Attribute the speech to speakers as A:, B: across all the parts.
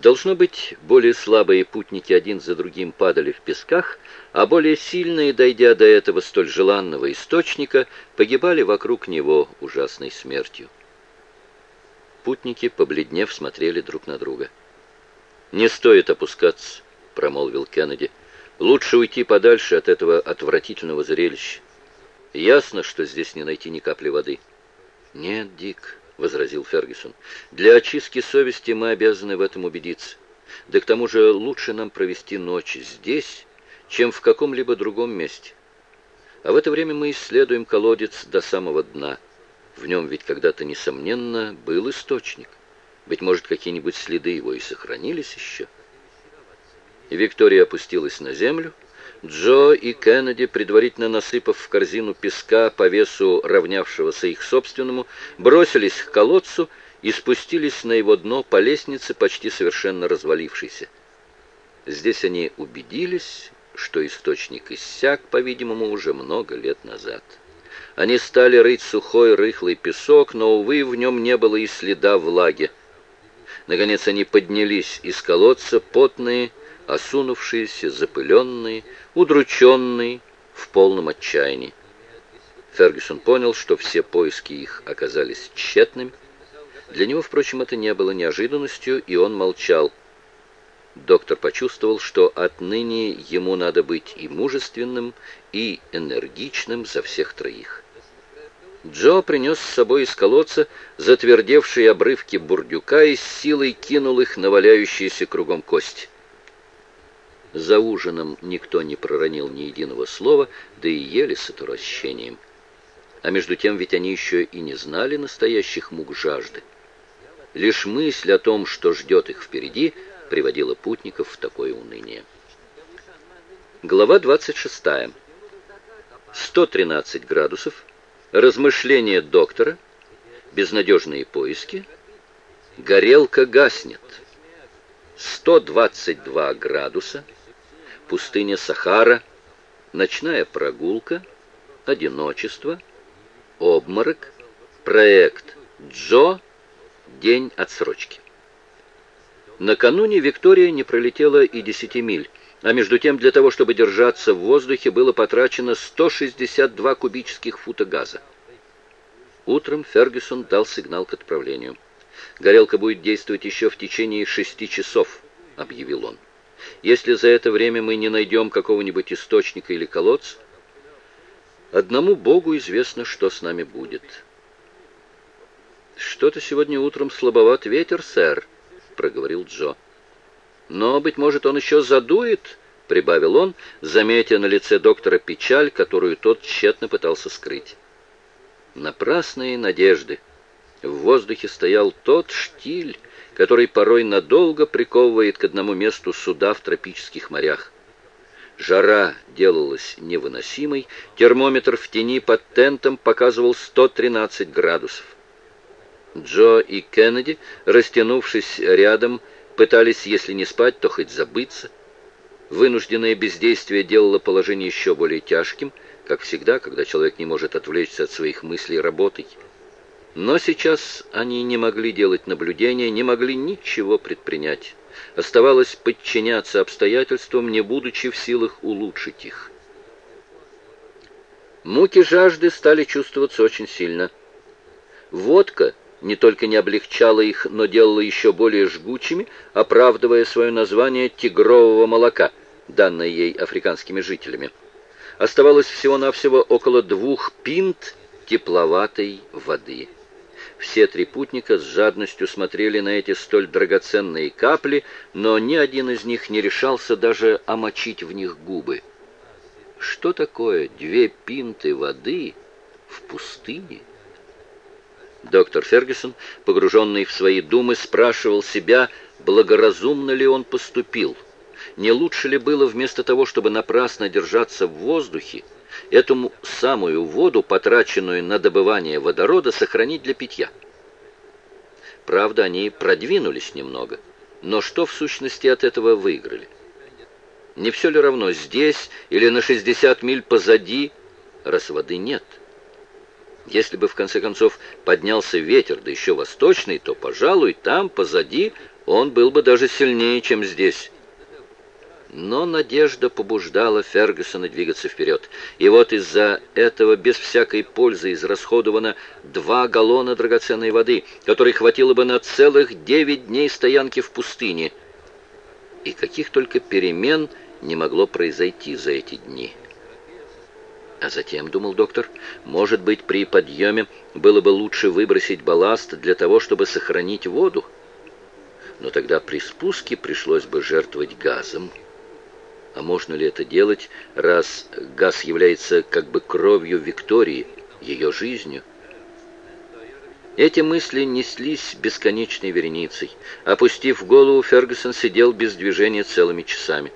A: Должно быть, более слабые путники один за другим падали в песках, а более сильные, дойдя до этого столь желанного источника, погибали вокруг него ужасной смертью. Путники, побледнев, смотрели друг на друга. «Не стоит опускаться», — промолвил Кеннеди. «Лучше уйти подальше от этого отвратительного зрелища. Ясно, что здесь не найти ни капли воды». «Нет, Дик», возразил Фергюсон. «Для очистки совести мы обязаны в этом убедиться. Да к тому же лучше нам провести ночь здесь, чем в каком-либо другом месте. А в это время мы исследуем колодец до самого дна. В нем ведь когда-то, несомненно, был источник. Быть может, какие-нибудь следы его и сохранились еще». Виктория опустилась на землю, Джо и Кеннеди, предварительно насыпав в корзину песка по весу равнявшегося их собственному, бросились к колодцу и спустились на его дно по лестнице, почти совершенно развалившейся. Здесь они убедились, что источник иссяк, по-видимому, уже много лет назад. Они стали рыть сухой рыхлый песок, но, увы, в нем не было и следа влаги. Наконец они поднялись из колодца, потные, осунувшиеся, запыленные, удрученные, в полном отчаянии. Фергюсон понял, что все поиски их оказались тщетными. Для него, впрочем, это не было неожиданностью, и он молчал. Доктор почувствовал, что отныне ему надо быть и мужественным, и энергичным за всех троих. Джо принес с собой из колодца затвердевшие обрывки бурдюка и с силой кинул их на валяющиеся кругом кости. За ужином никто не проронил ни единого слова, да и ели с отвращением. А между тем ведь они еще и не знали настоящих мук жажды. Лишь мысль о том, что ждет их впереди, приводила путников в такое уныние. Глава 26. 113 градусов. Размышления доктора. Безнадежные поиски. Горелка гаснет. 122 градуса пустыня Сахара, ночная прогулка, одиночество, обморок, проект Джо, день отсрочки. Накануне Виктория не пролетела и 10 миль, а между тем для того, чтобы держаться в воздухе, было потрачено 162 кубических фута газа. Утром Фергюсон дал сигнал к отправлению. «Горелка будет действовать еще в течение шести часов», — объявил он. Если за это время мы не найдем какого-нибудь источника или колодца, одному Богу известно, что с нами будет. «Что-то сегодня утром слабоват ветер, сэр», — проговорил Джо. «Но, быть может, он еще задует», — прибавил он, заметя на лице доктора печаль, которую тот тщетно пытался скрыть. Напрасные надежды. В воздухе стоял тот штиль, который порой надолго приковывает к одному месту суда в тропических морях. Жара делалась невыносимой, термометр в тени под тентом показывал 113 градусов. Джо и Кеннеди, растянувшись рядом, пытались, если не спать, то хоть забыться. Вынужденное бездействие делало положение еще более тяжким, как всегда, когда человек не может отвлечься от своих мыслей работой. Но сейчас они не могли делать наблюдения, не могли ничего предпринять. Оставалось подчиняться обстоятельствам, не будучи в силах улучшить их. Муки жажды стали чувствоваться очень сильно. Водка не только не облегчала их, но делала еще более жгучими, оправдывая свое название тигрового молока, данное ей африканскими жителями. Оставалось всего-навсего около двух пинт тепловатой воды. Все три путника с жадностью смотрели на эти столь драгоценные капли, но ни один из них не решался даже омочить в них губы. Что такое две пинты воды в пустыне? Доктор Фергюсон, погруженный в свои думы, спрашивал себя, благоразумно ли он поступил. Не лучше ли было вместо того, чтобы напрасно держаться в воздухе, эту самую воду, потраченную на добывание водорода, сохранить для питья. Правда, они продвинулись немного, но что в сущности от этого выиграли? Не все ли равно здесь или на 60 миль позади, раз воды нет? Если бы в конце концов поднялся ветер, да еще восточный, то, пожалуй, там позади он был бы даже сильнее, чем здесь. Но надежда побуждала Фергюсона двигаться вперед. И вот из-за этого без всякой пользы израсходовано два галлона драгоценной воды, которой хватило бы на целых девять дней стоянки в пустыне. И каких только перемен не могло произойти за эти дни. А затем, думал доктор, может быть, при подъеме было бы лучше выбросить балласт для того, чтобы сохранить воду. Но тогда при спуске пришлось бы жертвовать газом. А можно ли это делать, раз газ является как бы кровью Виктории, ее жизнью? Эти мысли неслись бесконечной вереницей. Опустив голову, Фергюсон сидел без движения целыми часами.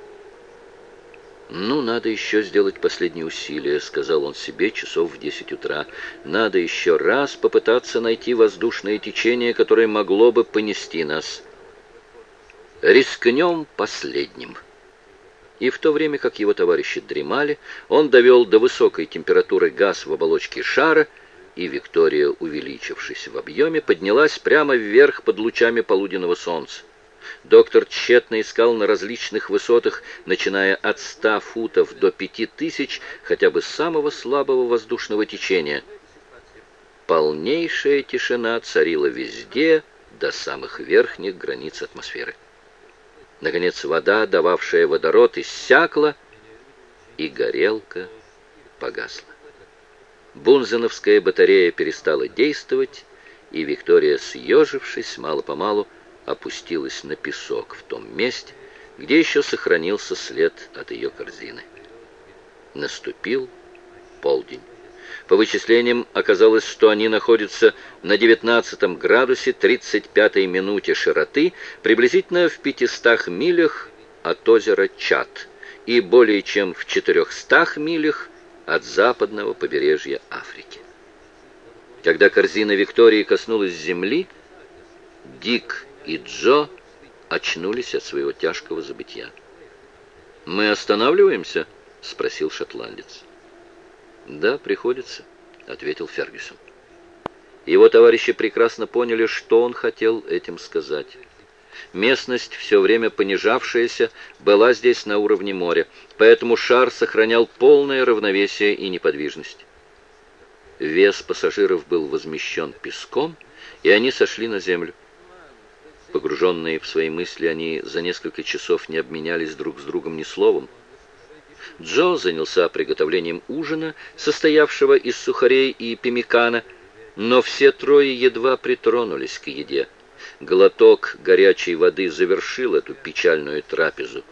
A: «Ну, надо еще сделать последние усилия», — сказал он себе часов в десять утра. «Надо еще раз попытаться найти воздушное течение, которое могло бы понести нас. Рискнем последним». И в то время, как его товарищи дремали, он довел до высокой температуры газ в оболочке шара, и Виктория, увеличившись в объеме, поднялась прямо вверх под лучами полуденного солнца. Доктор тщетно искал на различных высотах, начиная от ста футов до пяти тысяч, хотя бы самого слабого воздушного течения. Полнейшая тишина царила везде, до самых верхних границ атмосферы. Наконец вода, дававшая водород, иссякла, и горелка погасла. Бунзеновская батарея перестала действовать, и Виктория, съежившись, мало-помалу опустилась на песок в том месте, где еще сохранился след от ее корзины. Наступил полдень. По вычислениям оказалось, что они находятся на 19 градусе 35 минуте широты, приблизительно в 500 милях от озера Чад и более чем в 400 милях от западного побережья Африки. Когда корзина Виктории коснулась земли, Дик и Джо очнулись от своего тяжкого забытья. «Мы останавливаемся?» — спросил шотландец. «Да, приходится», — ответил Фергюсон. Его товарищи прекрасно поняли, что он хотел этим сказать. Местность, все время понижавшаяся, была здесь на уровне моря, поэтому шар сохранял полное равновесие и неподвижность. Вес пассажиров был возмещен песком, и они сошли на землю. Погруженные в свои мысли, они за несколько часов не обменялись друг с другом ни словом. Джо занялся приготовлением ужина, состоявшего из сухарей и пемикана, но все трое едва притронулись к еде. Глоток горячей воды завершил эту печальную трапезу.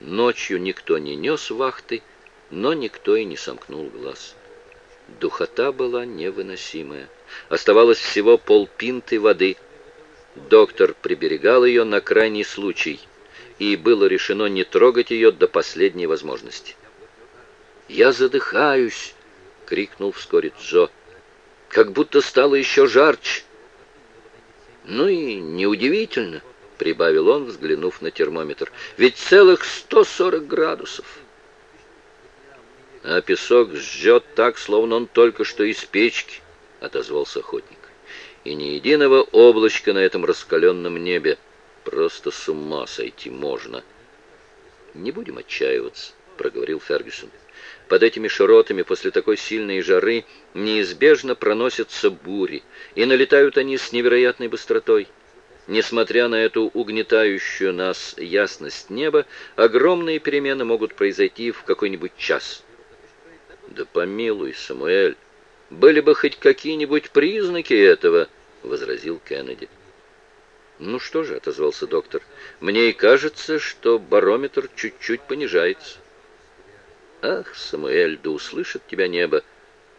A: Ночью никто не нес вахты, но никто и не сомкнул глаз. Духота была невыносимая. Оставалось всего полпинты воды. Доктор приберегал ее на крайний случай — и было решено не трогать ее до последней возможности. «Я задыхаюсь!» — крикнул вскоре Джо. «Как будто стало еще жарче!» «Ну и неудивительно!» — прибавил он, взглянув на термометр. «Ведь целых 140 градусов!» «А песок жжет так, словно он только что из печки!» — отозвался охотник. «И ни единого облачка на этом раскаленном небе!» Просто с ума сойти можно. Не будем отчаиваться, проговорил Фергюсон. Под этими широтами после такой сильной жары неизбежно проносятся бури, и налетают они с невероятной быстротой. Несмотря на эту угнетающую нас ясность неба, огромные перемены могут произойти в какой-нибудь час. Да помилуй, Самуэль, были бы хоть какие-нибудь признаки этого, возразил Кеннеди. «Ну что же», — отозвался доктор, — «мне и кажется, что барометр чуть-чуть понижается». «Ах, Самуэль, да услышит тебя небо,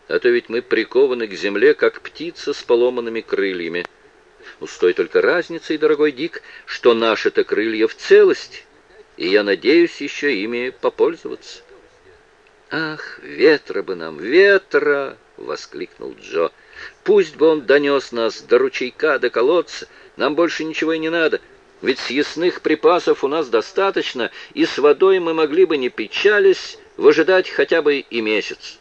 A: а то ведь мы прикованы к земле, как птица с поломанными крыльями. Ну, с той только разницей, дорогой Дик, что наши-то крылья в целости, и я надеюсь еще ими попользоваться». «Ах, ветра бы нам, ветра!» — воскликнул Джо. «Пусть бы он донес нас до ручейка, до колодца, нам больше ничего и не надо, ведь съестных припасов у нас достаточно, и с водой мы могли бы, не печались, выжидать хотя бы и месяц.